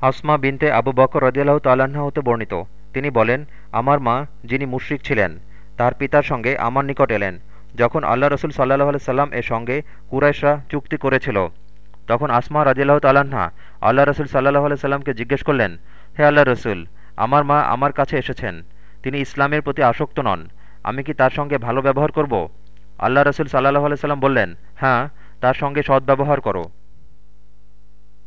আসমা বিনতে আবু বকর রদিয়াল্লাহ তাল্লাহ্ন হতে বর্ণিত। তিনি বলেন, আমার মা, যিনি মুশ্রিক ছিলেন, তার পিতার সঙ্গে আমার নিকট এলেন। যখন আল্লাহ রসুল সাল্লাহ সাল্লাম এর সঙ্গে কুরাইশরা চুক্তি করেছিল, তখন আসমা রাজিল্লাহ তাল্লাহা আল্লাহ রসুল সাল্লাহ সাল্লামকে জিজ্ঞেস করলেন, হে আল্লাহ রসুল, আমার মা আমার কাছে এসেছেন। তিনি ইসলামের প্রতি আসক্ত নন। আমি কি তার সঙ্গে ভালো ব্যবহার করব? আল্লাহ রসুল সাল্লাহ সাল্লাম বললেন হ্যাঁ তার সঙ্গে সদ্ব্যবহার করো।